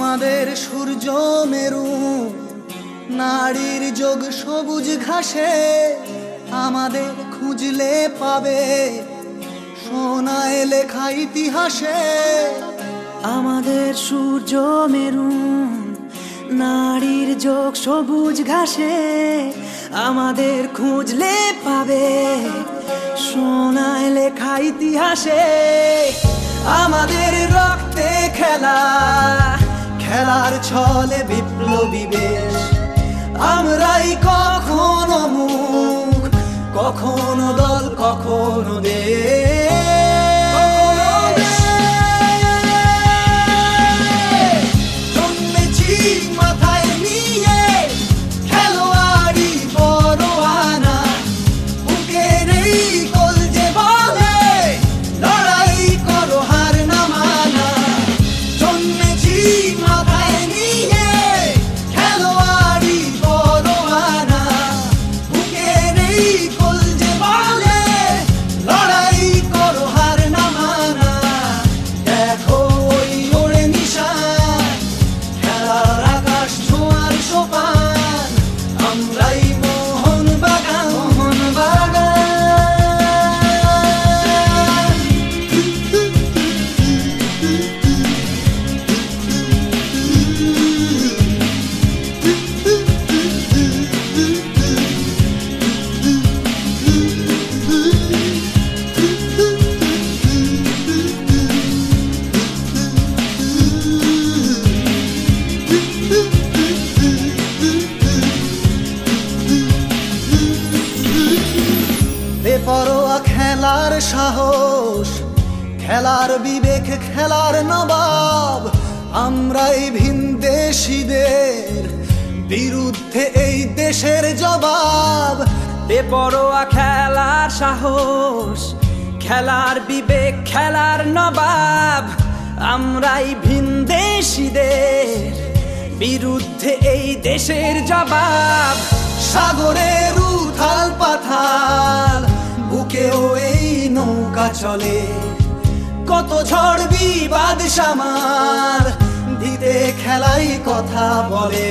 আমাদের সূর্য মেরু, নারীর যোগ সবুজ ঘাসে আমাদের খুঁজলে পাবে সোনায় লেখা ইতিহাসে। আমাদের সূর্য মেরুন নারীর যোগ সবুজ ঘাসে আমাদের খুঁজলে পাবে সোনায় লেখা ইতিহাসে। আমাদের রক্তে খেলা ছলে বিপ্লবী বেশ। আমরাই কখনো মুখ কখনো দল কখনো দেশ। বেপরোয়া খেলার সাহস। খেলার বিবেক, খেলার নবাব, আমরাই ভিনদেশীদের বিরুদ্ধে এই দেশের জবাব। বেপরোয়া খেলার সাহস। খেলার বিবেক, খেলার নবাব, আমরাই ভিনদেশীদের বিরুদ্ধে এই দেশের জবাব। সাগরের চলে কত ঝড় বিবাদ সামার দিতে খেলাই কথা বলে।